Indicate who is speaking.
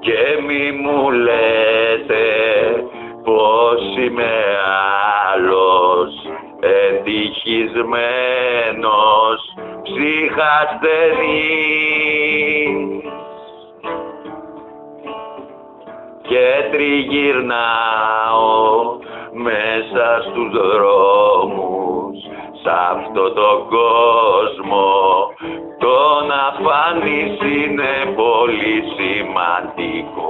Speaker 1: και μη μου λέτε πως είμαι άλλος. Ευτυχισμένος ψυχασθενής και τριγυρνάω μέσα στους δρόμους σ' αυτό το κόσμο. Το να φανείς είναι πολύ σημαντικό